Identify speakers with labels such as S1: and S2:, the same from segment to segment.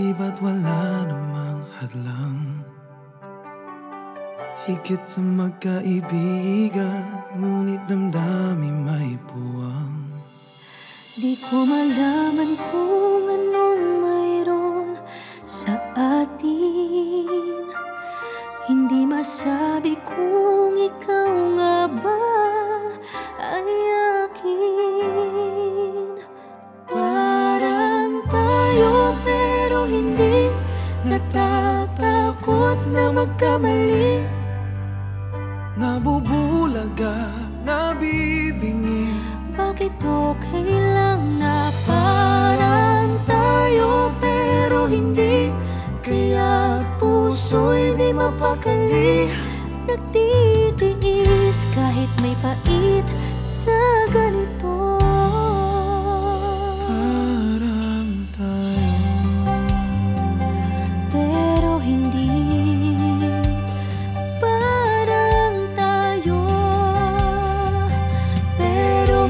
S1: Di ba't wala namang hadlang. Higit sa magkaibigan Ngunit damdamin may puwang
S2: Di ko malaman kung anong mayroon sa atin. Hindi masabi kung ikaw nga ba ay na magkamali.
S1: Nabubulaga, nabibingi.
S2: Bakit okay lang na parang tayo pero hindi? Kaya puso'y di mapakali. Nagtitiis kahit may pait sa ganito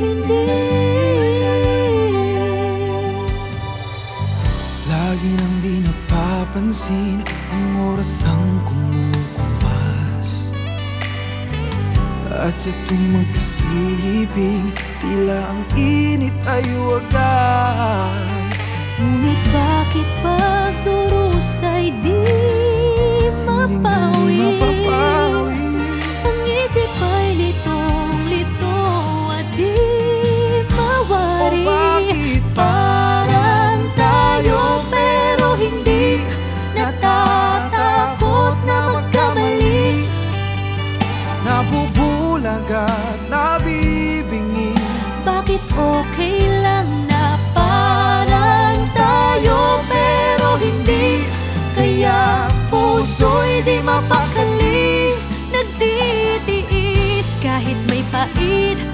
S2: hindi.
S1: Lagi nang di napapansin Ang oras ang kumukumpas. At sa tuwing magkasibing Tila ang init ay wagas.
S2: Ngunit bakit
S1: Nabubulaga, nabibingi.
S2: Bakit okay lang na parang tayo pero hindi? Kaya puso'y di mapakali. Nagtitiis kahit may pait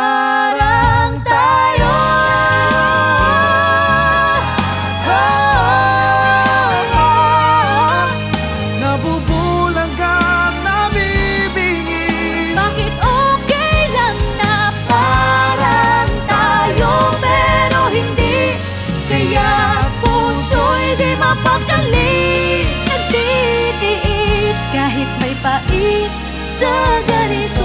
S2: Parang tayo.
S1: Nabubulaga, nabibingi.
S2: Bakit okay lang na parang tayo pero hindi? Kaya puso'y di mapakali. Nagtitiis kahit may pait sa ganito